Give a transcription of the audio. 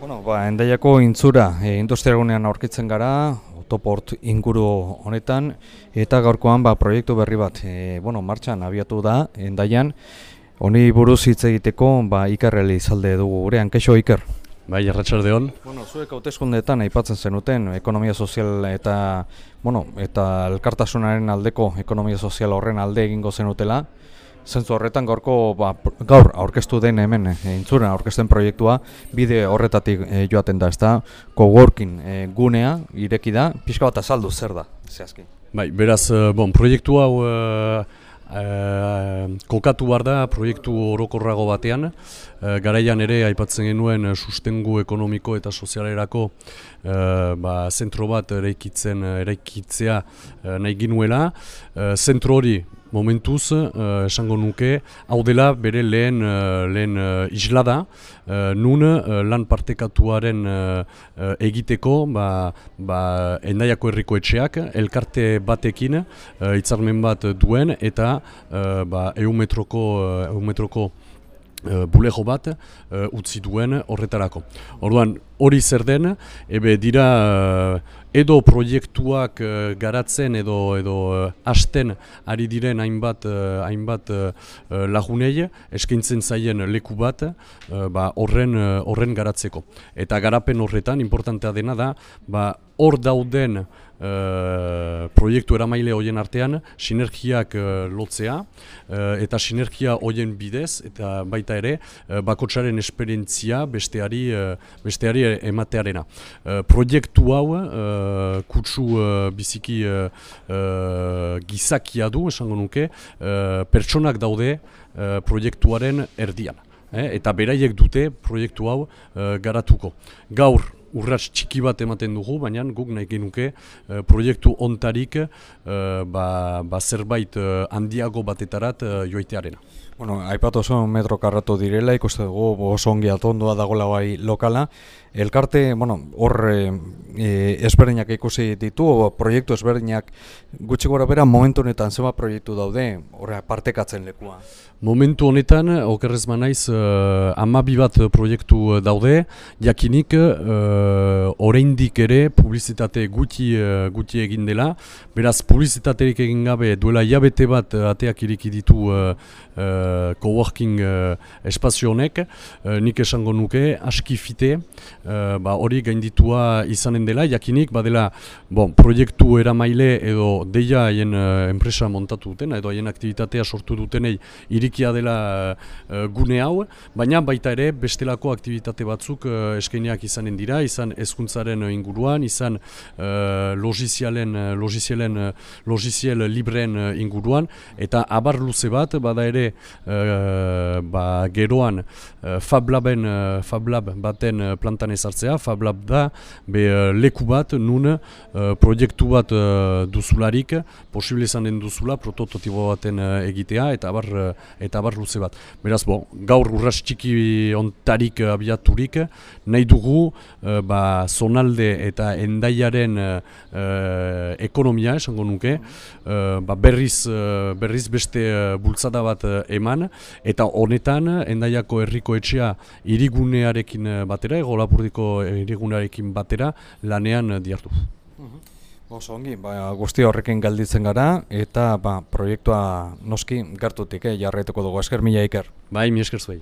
Bueno, ba, endaiako intzura e, industriagunean aurkitzen gara, autoport inguru honetan, eta gaurkoan ba, proiektu berri bat, e, bueno, martxan abiatu da, endaian, honi buruz hitz egiteko, ba, ikerreli izalde dugu gurean, keixo iker? Bai, erratxalde hon. Bueno, zuek hauteskundeetan aipatzen zenuten, ekonomia sozial eta, bueno, eta elkartasunaren aldeko ekonomia sozial horren alde egingo zenutela, Zentzu horretan gaurko ba, gaur aurkeztu den hemen e, intzuren aurkezten proiektua bide horretatik e, joaten da, ezta? Coworking e, gunea ireki da, pixka bat azaldu zer da, zehazki. Bai, beraz, bon, proiektu hau e, kokatu bar da proiektu orokorrago batean, e, garaian ere aipatzen genuen sustengu ekonomiko eta sozialerako e, ba, zentro bat eraikitzen eraikitzea e, nahi ginuela. E, zentro hori momentuz uh, esango nuke hau dela bere lehen uh, lehen uh, islada uh, nun uh, lan partekatuaren uh, uh, egiteko ba, ba endaiako herriko etxeak elkarte batekin uh, hitzarmen bat duen eta uh, ba eumetroko uh, eumetroko uh, bulego bat utzi duen horretarako. Orduan hori zer den, ebe dira edo proiektuak uh, garatzen edo edo uh, hasten ari diren hainbat uh, hainbat uh, lagunei eskaintzen zaien leku bat ba horren horren garatzeko. Eta garapen horretan importantea dena da ba hor dauden uh, proiektu eramaile horien artean sinergiak lotzea eta sinergia horien bidez eta baita ere uh, bakotsaren esperientzia besteari uh, besteari ematearena uh, proiektu hau uh, kutsu uh, biziki uh, gizakia du, esango nuke, uh, pertsonak daude uh, proiektuaren erdian. Eh, eta beraiek dute proiektu hau uh, garatuko. Gaur urrats txiki bat ematen dugu, baina guk nahi genuke uh, proiektu ontarik uh, ba, ba zerbait handiago batetarat uh, joitearena. Bueno, aipatu oso metro karratu direla, ikuste dugu oso ongi atondua dagoela bai lokala. Elkarte, bueno, hor e, ezberdinak ikusi ditu, o, proiektu ezberdinak gutxi gora bera momentu honetan zema proiektu daude, horre partekatzen lekua. Momentu honetan, okerrez manaiz, uh, amabi bat proiektu daude, jakinik uh, oraindik ere publizitate gutxi, uh, gutxi egin dela, beraz publizitaterik egin gabe duela jabete bat ateak iriki ditu uh, coworking uh, espazio honek, uh, nik esango nuke, aski fite, uh, ba, hori gainditua izanen dela, jakinik, badela bon, proiektu eramaile edo deia haien uh, enpresa montatu duten, edo haien aktivitatea sortu dutenei irikia dela uh, gune hau, baina baita ere bestelako aktivitate batzuk uh, eskainiak izanen dira, izan ezkuntzaren inguruan, izan uh, logizialen, logizialen, logiziel libren inguruan, eta abar luze bat, bada ere uh, ba, geroan uh, Fablaben uh, Fablab baten plantan ezartzea, Fablab da be, uh, leku bat nun uh, proiektu bat uh, duzularik, posible izan den duzula prototipo baten egitea eta bar, eta bar luze bat. Beraz, bo, gaur urras txiki ontarik abiaturik, nahi dugu uh, ba, zonalde eta endaiaren ekonomia, esango nuke, ba, berriz, uh, berriz beste bultzada bat uh, eman, eta honetan, endaiako herriko etxea irigunearekin batera, ego lapurdiko irigunearekin batera, lanean diartu. Mhm. Oso ongi, ba, guzti horrekin galditzen gara, eta ba, proiektua noski gertutik, eh, jarraituko dugu, esker mila iker. Bai, mi esker zuei.